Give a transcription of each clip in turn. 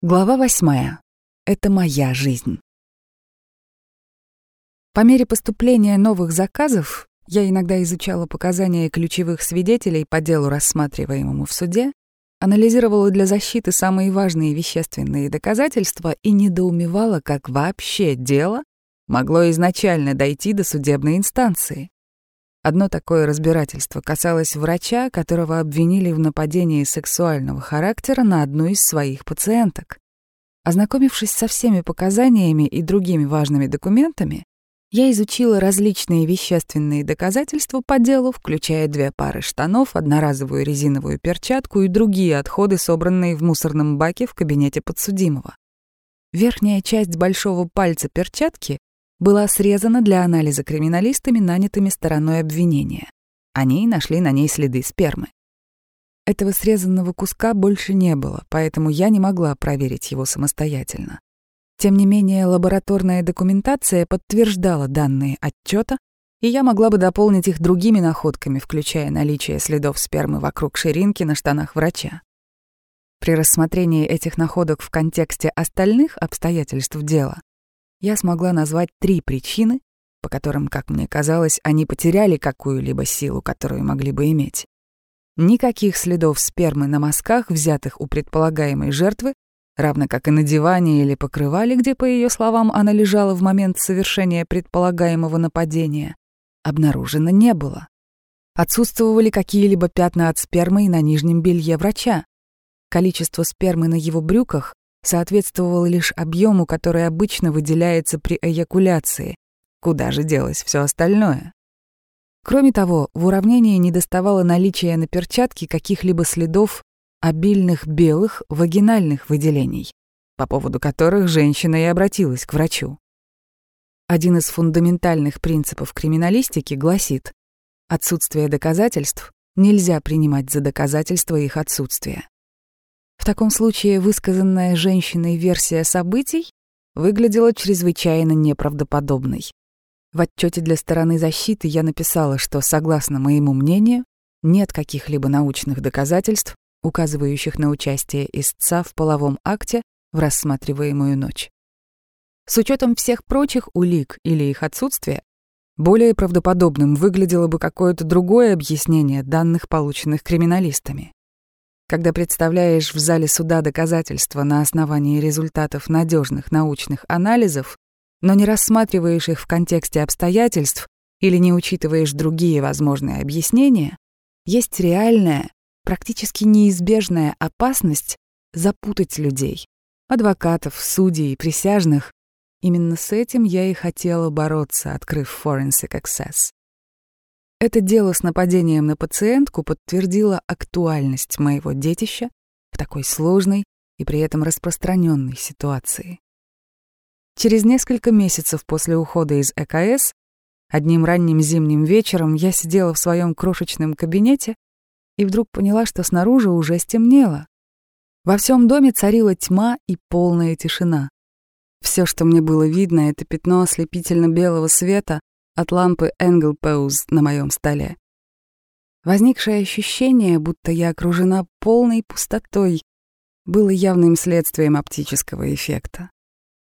Глава восьмая. Это моя жизнь. По мере поступления новых заказов я иногда изучала показания ключевых свидетелей по делу, рассматриваемому в суде, анализировала для защиты самые важные вещественные доказательства и недоумевала, как вообще дело могло изначально дойти до судебной инстанции. Одно такое разбирательство касалось врача, которого обвинили в нападении сексуального характера на одну из своих пациенток. Ознакомившись со всеми показаниями и другими важными документами, я изучила различные вещественные доказательства по делу, включая две пары штанов, одноразовую резиновую перчатку и другие отходы, собранные в мусорном баке в кабинете подсудимого. Верхняя часть большого пальца перчатки была срезана для анализа криминалистами, нанятыми стороной обвинения. Они нашли на ней следы спермы. Этого срезанного куска больше не было, поэтому я не могла проверить его самостоятельно. Тем не менее, лабораторная документация подтверждала данные отчета, и я могла бы дополнить их другими находками, включая наличие следов спермы вокруг ширинки на штанах врача. При рассмотрении этих находок в контексте остальных обстоятельств дела я смогла назвать три причины, по которым, как мне казалось, они потеряли какую-либо силу, которую могли бы иметь. Никаких следов спермы на мазках, взятых у предполагаемой жертвы, равно как и на диване или покрывале, где, по ее словам, она лежала в момент совершения предполагаемого нападения, обнаружено не было. Отсутствовали какие-либо пятна от спермы и на нижнем белье врача. Количество спермы на его брюках соответствовал лишь объему, который обычно выделяется при эякуляции. Куда же делось все остальное? Кроме того, в уравнении недоставало наличия на перчатке каких-либо следов обильных белых вагинальных выделений, по поводу которых женщина и обратилась к врачу. Один из фундаментальных принципов криминалистики гласит, отсутствие доказательств нельзя принимать за доказательство их отсутствия. В таком случае высказанная женщиной версия событий выглядела чрезвычайно неправдоподобной. В отчете для стороны защиты я написала, что, согласно моему мнению, нет каких-либо научных доказательств, указывающих на участие истца в половом акте в рассматриваемую ночь. С учетом всех прочих улик или их отсутствия, более правдоподобным выглядело бы какое-то другое объяснение данных, полученных криминалистами. Когда представляешь в зале суда доказательства на основании результатов надежных научных анализов, но не рассматриваешь их в контексте обстоятельств или не учитываешь другие возможные объяснения, есть реальная, практически неизбежная опасность запутать людей, адвокатов, судей и присяжных. Именно с этим я и хотела бороться, открыв Forensic Access. Это дело с нападением на пациентку подтвердило актуальность моего детища в такой сложной и при этом распространенной ситуации. Через несколько месяцев после ухода из ЭКС, одним ранним зимним вечером я сидела в своем крошечном кабинете и вдруг поняла, что снаружи уже стемнело. Во всем доме царила тьма и полная тишина. Все, что мне было видно, это пятно ослепительно белого света, от лампы Pose на моем столе. Возникшее ощущение, будто я окружена полной пустотой, было явным следствием оптического эффекта.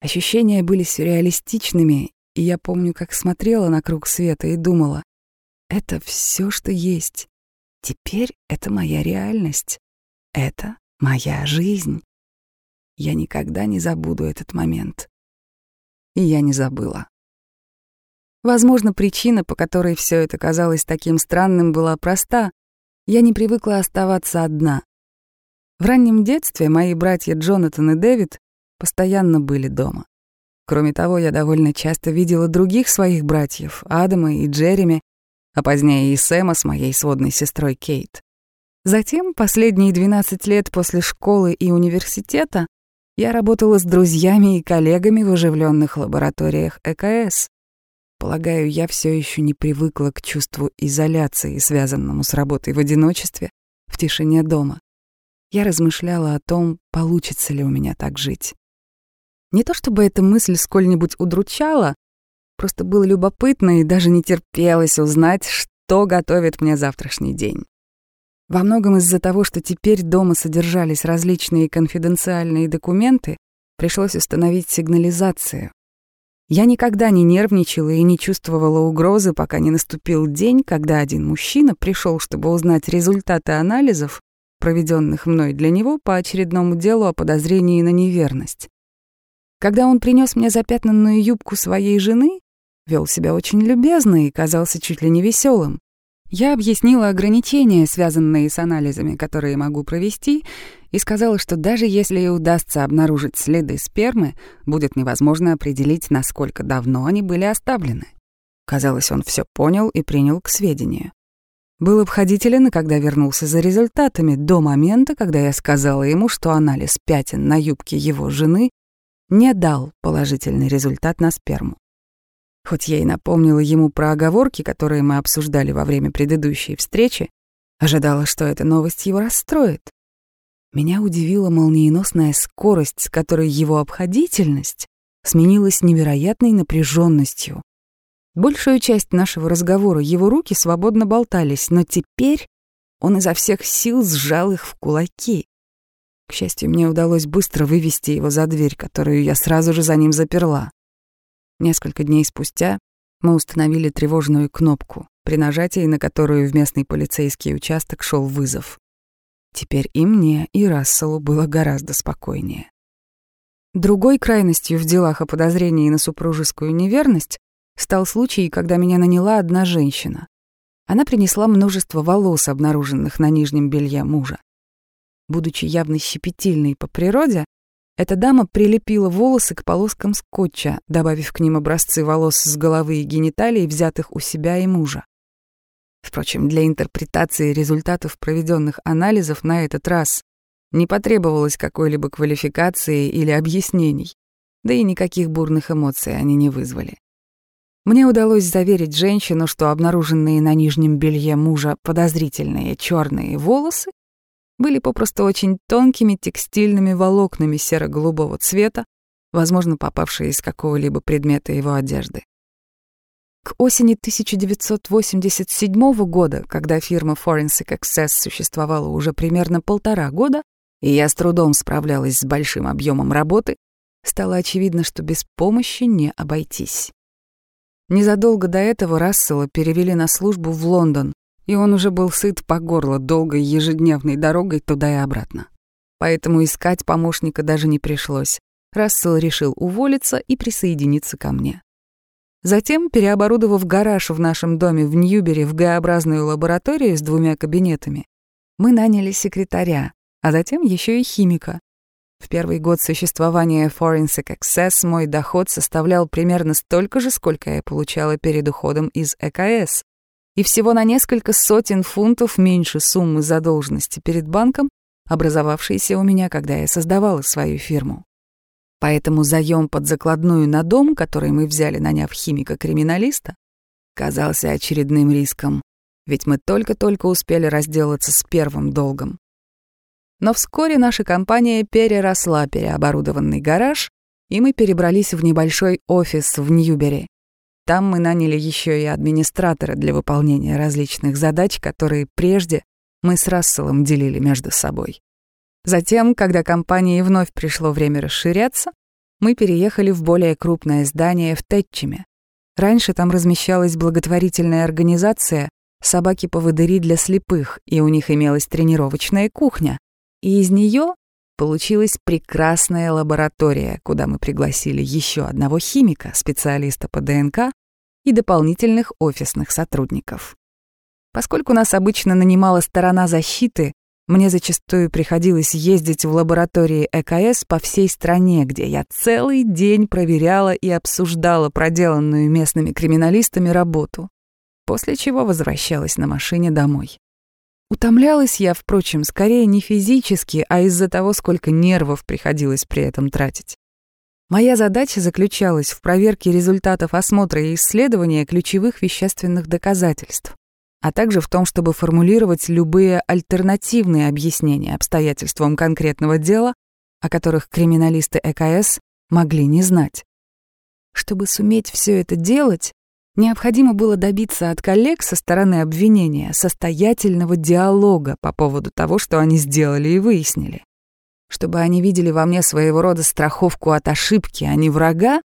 Ощущения были сюрреалистичными, и я помню, как смотрела на круг света и думала, это все, что есть. Теперь это моя реальность. Это моя жизнь. Я никогда не забуду этот момент. И я не забыла. Возможно, причина, по которой все это казалось таким странным, была проста. Я не привыкла оставаться одна. В раннем детстве мои братья Джонатан и Дэвид постоянно были дома. Кроме того, я довольно часто видела других своих братьев, Адама и Джереми, а позднее и Сэма с моей сводной сестрой Кейт. Затем, последние 12 лет после школы и университета, я работала с друзьями и коллегами в оживленных лабораториях ЭКС. Полагаю, я все еще не привыкла к чувству изоляции, связанному с работой в одиночестве, в тишине дома. Я размышляла о том, получится ли у меня так жить. Не то чтобы эта мысль сколь-нибудь удручала, просто было любопытно и даже не терпелось узнать, что готовит мне завтрашний день. Во многом из-за того, что теперь дома содержались различные конфиденциальные документы, пришлось установить сигнализацию. Я никогда не нервничала и не чувствовала угрозы, пока не наступил день, когда один мужчина пришел, чтобы узнать результаты анализов, проведенных мной для него по очередному делу о подозрении на неверность. Когда он принес мне запятнанную юбку своей жены, вел себя очень любезно и казался чуть ли не веселым. Я объяснила ограничения, связанные с анализами, которые могу провести, и сказала, что даже если и удастся обнаружить следы спермы, будет невозможно определить, насколько давно они были оставлены. Казалось, он все понял и принял к сведению. Был обходителен, когда вернулся за результатами, до момента, когда я сказала ему, что анализ пятен на юбке его жены не дал положительный результат на сперму. Хоть я и напомнила ему про оговорки, которые мы обсуждали во время предыдущей встречи, ожидала, что эта новость его расстроит. Меня удивила молниеносная скорость, с которой его обходительность сменилась невероятной напряженностью. Большую часть нашего разговора его руки свободно болтались, но теперь он изо всех сил сжал их в кулаки. К счастью, мне удалось быстро вывести его за дверь, которую я сразу же за ним заперла. Несколько дней спустя мы установили тревожную кнопку, при нажатии на которую в местный полицейский участок шел вызов. Теперь и мне, и Расселу было гораздо спокойнее. Другой крайностью в делах о подозрении на супружескую неверность стал случай, когда меня наняла одна женщина. Она принесла множество волос, обнаруженных на нижнем белье мужа. Будучи явно щепетильной по природе, эта дама прилепила волосы к полоскам скотча, добавив к ним образцы волос с головы и гениталий, взятых у себя и мужа. Впрочем, для интерпретации результатов проведенных анализов на этот раз не потребовалось какой-либо квалификации или объяснений, да и никаких бурных эмоций они не вызвали. Мне удалось заверить женщину, что обнаруженные на нижнем белье мужа подозрительные черные волосы были попросту очень тонкими текстильными волокнами серо-голубого цвета, возможно, попавшие из какого-либо предмета его одежды. К осени 1987 года, когда фирма Forensic Access существовала уже примерно полтора года, и я с трудом справлялась с большим объемом работы, стало очевидно, что без помощи не обойтись. Незадолго до этого Рассела перевели на службу в Лондон, и он уже был сыт по горло долгой ежедневной дорогой туда и обратно. Поэтому искать помощника даже не пришлось. Рассел решил уволиться и присоединиться ко мне. Затем, переоборудовав гараж в нашем доме в Ньюбере в Г-образную лабораторию с двумя кабинетами, мы наняли секретаря, а затем еще и химика, в первый год существования Forensic Access мой доход составлял примерно столько же, сколько я получала перед уходом из ЭКС, и всего на несколько сотен фунтов меньше суммы задолженности перед банком, образовавшейся у меня, когда я создавала свою фирму. Поэтому заем под закладную на дом, который мы взяли, наняв химика-криминалиста, казался очередным риском, ведь мы только-только успели разделаться с первым долгом. Но вскоре наша компания переросла переоборудованный гараж, и мы перебрались в небольшой офис в Ньюбери. Там мы наняли еще и администратора для выполнения различных задач, которые прежде мы с Расселом делили между собой. Затем, когда компании вновь пришло время расширяться, мы переехали в более крупное здание в Тетчеме. Раньше там размещалась благотворительная организация «Собаки-поводыри для слепых», и у них имелась тренировочная кухня, и из нее получилась прекрасная лаборатория, куда мы пригласили еще одного химика, специалиста по ДНК и дополнительных офисных сотрудников. Поскольку нас обычно нанимала сторона защиты, мне зачастую приходилось ездить в лаборатории ЭКС по всей стране, где я целый день проверяла и обсуждала проделанную местными криминалистами работу, после чего возвращалась на машине домой. Утомлялась я, впрочем, скорее не физически, а из-за того, сколько нервов приходилось при этом тратить. Моя задача заключалась в проверке результатов осмотра и исследования ключевых вещественных доказательств, а также в том, чтобы формулировать любые альтернативные объяснения обстоятельствам конкретного дела, о которых криминалисты ЭКС могли не знать. Чтобы суметь все это делать, Необходимо было добиться от коллег со стороны обвинения состоятельного диалога по поводу того, что они сделали и выяснили. Чтобы они видели во мне своего рода страховку от ошибки, а не врага,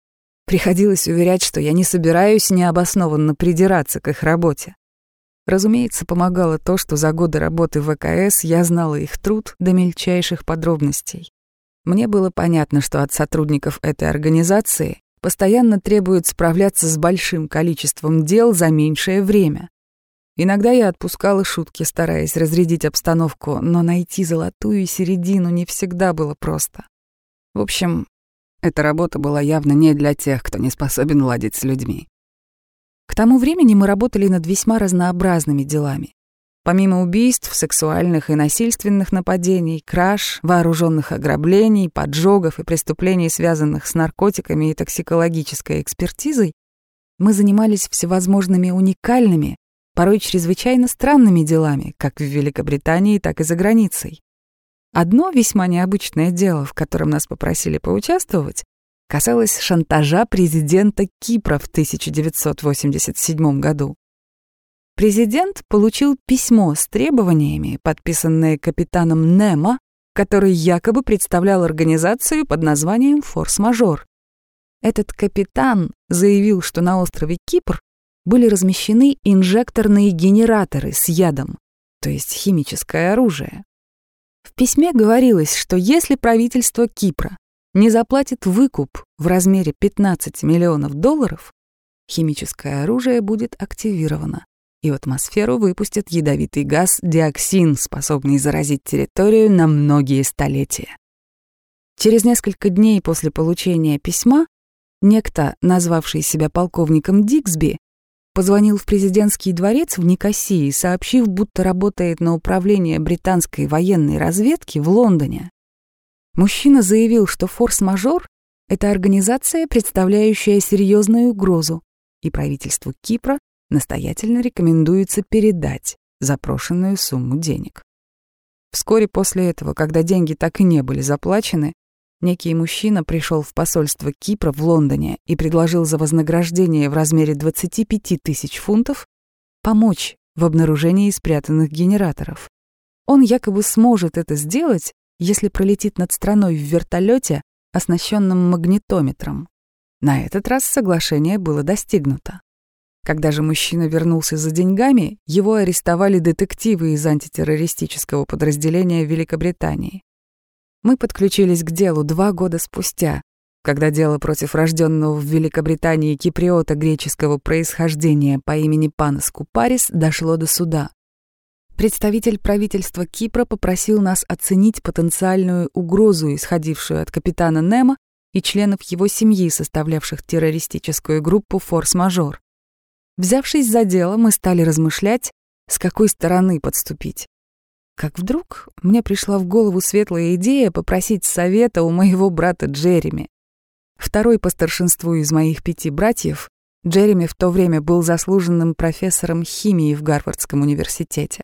приходилось уверять, что я не собираюсь необоснованно придираться к их работе. Разумеется, помогало то, что за годы работы в ВКС я знала их труд до мельчайших подробностей. Мне было понятно, что от сотрудников этой организации постоянно требуют справляться с большим количеством дел за меньшее время. Иногда я отпускала шутки, стараясь разрядить обстановку, но найти золотую середину не всегда было просто. В общем, эта работа была явно не для тех, кто не способен ладить с людьми. К тому времени мы работали над весьма разнообразными делами. Помимо убийств, сексуальных и насильственных нападений, краж, вооруженных ограблений, поджогов и преступлений, связанных с наркотиками и токсикологической экспертизой, мы занимались всевозможными уникальными, порой чрезвычайно странными делами, как в Великобритании, так и за границей. Одно весьма необычное дело, в котором нас попросили поучаствовать, касалось шантажа президента Кипра в 1987 году. Президент получил письмо с требованиями, подписанное капитаном Немо, который якобы представлял организацию под названием «Форс-мажор». Этот капитан заявил, что на острове Кипр были размещены инжекторные генераторы с ядом, то есть химическое оружие. В письме говорилось, что если правительство Кипра не заплатит выкуп в размере 15 миллионов долларов, химическое оружие будет активировано и в атмосферу выпустят ядовитый газ диоксин, способный заразить территорию на многие столетия. Через несколько дней после получения письма некто, назвавший себя полковником Диксби, позвонил в президентский дворец в Никосии, сообщив, будто работает на управление британской военной разведки в Лондоне. Мужчина заявил, что форс-мажор — это организация, представляющая серьезную угрозу, и правительству Кипра настоятельно рекомендуется передать запрошенную сумму денег. Вскоре после этого, когда деньги так и не были заплачены, некий мужчина пришел в посольство Кипра в Лондоне и предложил за вознаграждение в размере 25 тысяч фунтов помочь в обнаружении спрятанных генераторов. Он якобы сможет это сделать, если пролетит над страной в вертолете, оснащенном магнитометром. На этот раз соглашение было достигнуто. Когда же мужчина вернулся за деньгами, его арестовали детективы из антитеррористического подразделения Великобритании. Мы подключились к делу два года спустя, когда дело против рожденного в Великобритании киприота греческого происхождения по имени Панас Купарис дошло до суда. Представитель правительства Кипра попросил нас оценить потенциальную угрозу, исходившую от капитана Немо и членов его семьи, составлявших террористическую группу «Форс-мажор». Взявшись за дело, мы стали размышлять, с какой стороны подступить. Как вдруг мне пришла в голову светлая идея попросить совета у моего брата Джереми. Второй по старшинству из моих пяти братьев, Джереми в то время был заслуженным профессором химии в Гарвардском университете.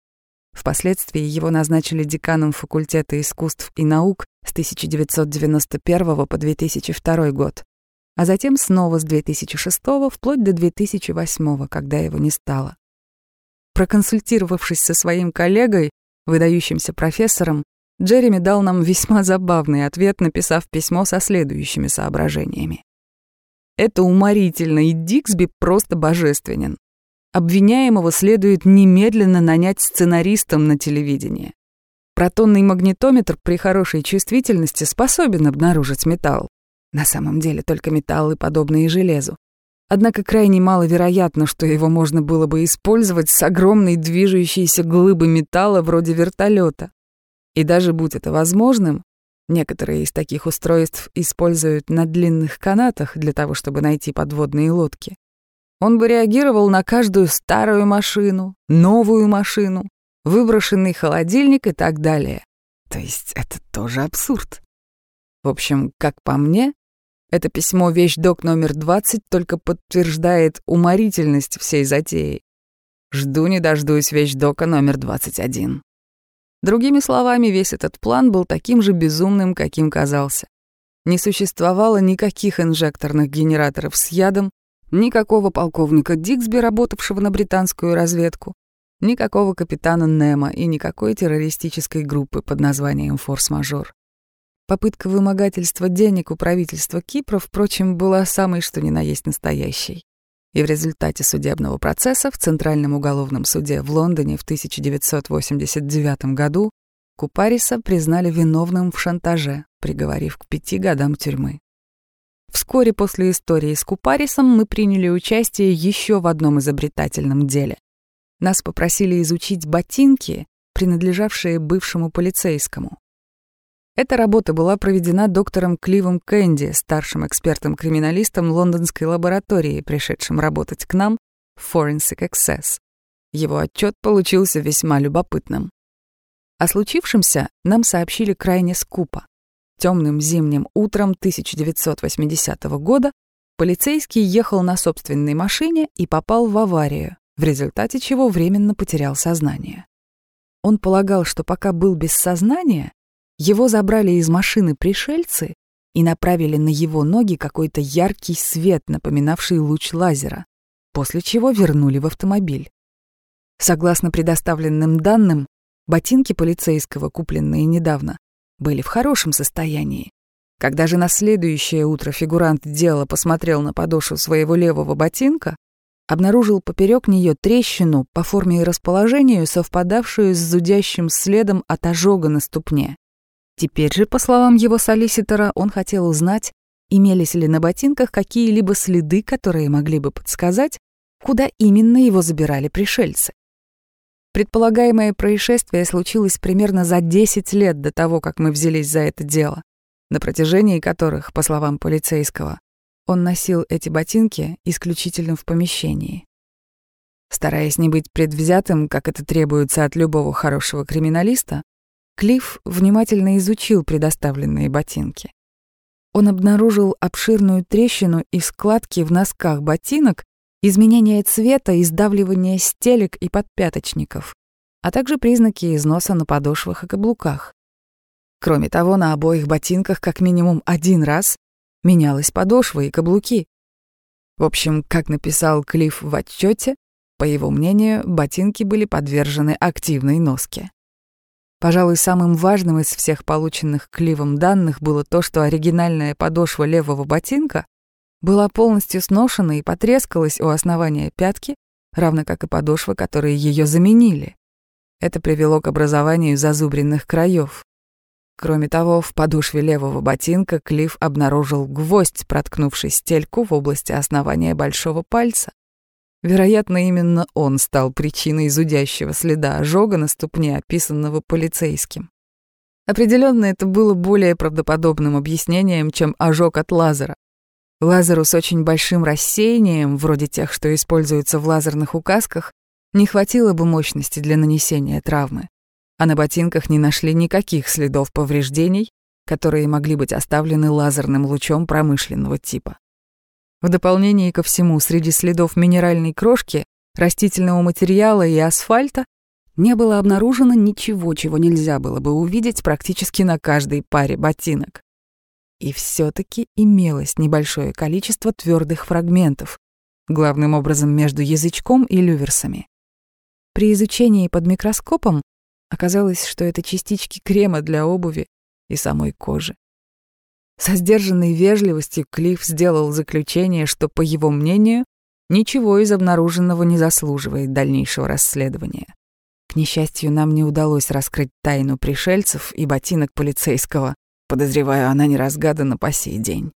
Впоследствии его назначили деканом факультета искусств и наук с 1991 по 2002 год а затем снова с 2006 вплоть до 2008, когда его не стало. Проконсультировавшись со своим коллегой, выдающимся профессором, Джереми дал нам весьма забавный ответ, написав письмо со следующими соображениями. «Это уморительно, и Диксби просто божественен. Обвиняемого следует немедленно нанять сценаристом на телевидении. Протонный магнитометр при хорошей чувствительности способен обнаружить металл. На самом деле только металлы, подобные железу. Однако крайне маловероятно, что его можно было бы использовать с огромной движущейся глыбой металла вроде вертолета. И даже будь это возможным, некоторые из таких устройств используют на длинных канатах для того, чтобы найти подводные лодки. Он бы реагировал на каждую старую машину, новую машину, выброшенный холодильник и так далее. То есть это тоже абсурд. В общем, как по мне, это письмо «Вещдок номер 20» только подтверждает уморительность всей затеи. Жду не дождусь вещдока номер 21. Другими словами, весь этот план был таким же безумным, каким казался. Не существовало никаких инжекторных генераторов с ядом, Никакого полковника Диксби, работавшего на британскую разведку, никакого капитана Немо и никакой террористической группы под названием «Форс-мажор». Попытка вымогательства денег у правительства Кипра, впрочем, была самой что ни на есть настоящей. И в результате судебного процесса в Центральном уголовном суде в Лондоне в 1989 году Купариса признали виновным в шантаже, приговорив к пяти годам тюрьмы. Вскоре после истории с Купарисом мы приняли участие еще в одном изобретательном деле. Нас попросили изучить ботинки, принадлежавшие бывшему полицейскому. Эта работа была проведена доктором Кливом Кэнди, старшим экспертом-криминалистом лондонской лаборатории, пришедшим работать к нам в Forensic Access. Его отчет получился весьма любопытным. О случившемся нам сообщили крайне скупо. Темным зимним утром 1980 года полицейский ехал на собственной машине и попал в аварию, в результате чего временно потерял сознание. Он полагал, что пока был без сознания, его забрали из машины пришельцы и направили на его ноги какой-то яркий свет, напоминавший луч лазера, после чего вернули в автомобиль. Согласно предоставленным данным, ботинки полицейского, купленные недавно, были в хорошем состоянии. Когда же на следующее утро фигурант дела посмотрел на подошву своего левого ботинка, обнаружил поперек нее трещину по форме и расположению, совпадавшую с зудящим следом от ожога на ступне. Теперь же, по словам его солиситора, он хотел узнать, имелись ли на ботинках какие-либо следы, которые могли бы подсказать, куда именно его забирали пришельцы. Предполагаемое происшествие случилось примерно за 10 лет до того, как мы взялись за это дело, на протяжении которых, по словам полицейского, он носил эти ботинки исключительно в помещении. Стараясь не быть предвзятым, как это требуется от любого хорошего криминалиста, Клифф внимательно изучил предоставленные ботинки. Он обнаружил обширную трещину и складки в носках ботинок, изменение цвета, издавливание стелек и подпяточников, а также признаки износа на подошвах и каблуках. Кроме того, на обоих ботинках как минимум один раз менялась подошва и каблуки. В общем, как написал Клифф в отчете, по его мнению, ботинки были подвержены активной носке. Пожалуй, самым важным из всех полученных Кливом данных было то, что оригинальная подошва левого ботинка была полностью сношена и потрескалась у основания пятки, равно как и подошва, которые ее заменили. Это привело к образованию зазубренных краев. Кроме того, в подошве левого ботинка Клифф обнаружил гвоздь, проткнувший стельку в области основания большого пальца. Вероятно, именно он стал причиной зудящего следа ожога на ступне, описанного полицейским. Определенно, это было более правдоподобным объяснением, чем ожог от лазера. Лазеру с очень большим рассеянием, вроде тех, что используются в лазерных указках, не хватило бы мощности для нанесения травмы, а на ботинках не нашли никаких следов повреждений, которые могли быть оставлены лазерным лучом промышленного типа. В дополнение ко всему, среди следов минеральной крошки, растительного материала и асфальта не было обнаружено ничего, чего нельзя было бы увидеть практически на каждой паре ботинок. И все-таки имелось небольшое количество твердых фрагментов, главным образом между язычком и люверсами. При изучении под микроскопом оказалось, что это частички крема для обуви и самой кожи. Со сдержанной вежливостью Клифф сделал заключение, что, по его мнению, ничего из обнаруженного не заслуживает дальнейшего расследования. К несчастью, нам не удалось раскрыть тайну пришельцев и ботинок полицейского, Подозреваю, она не разгадана по сей день.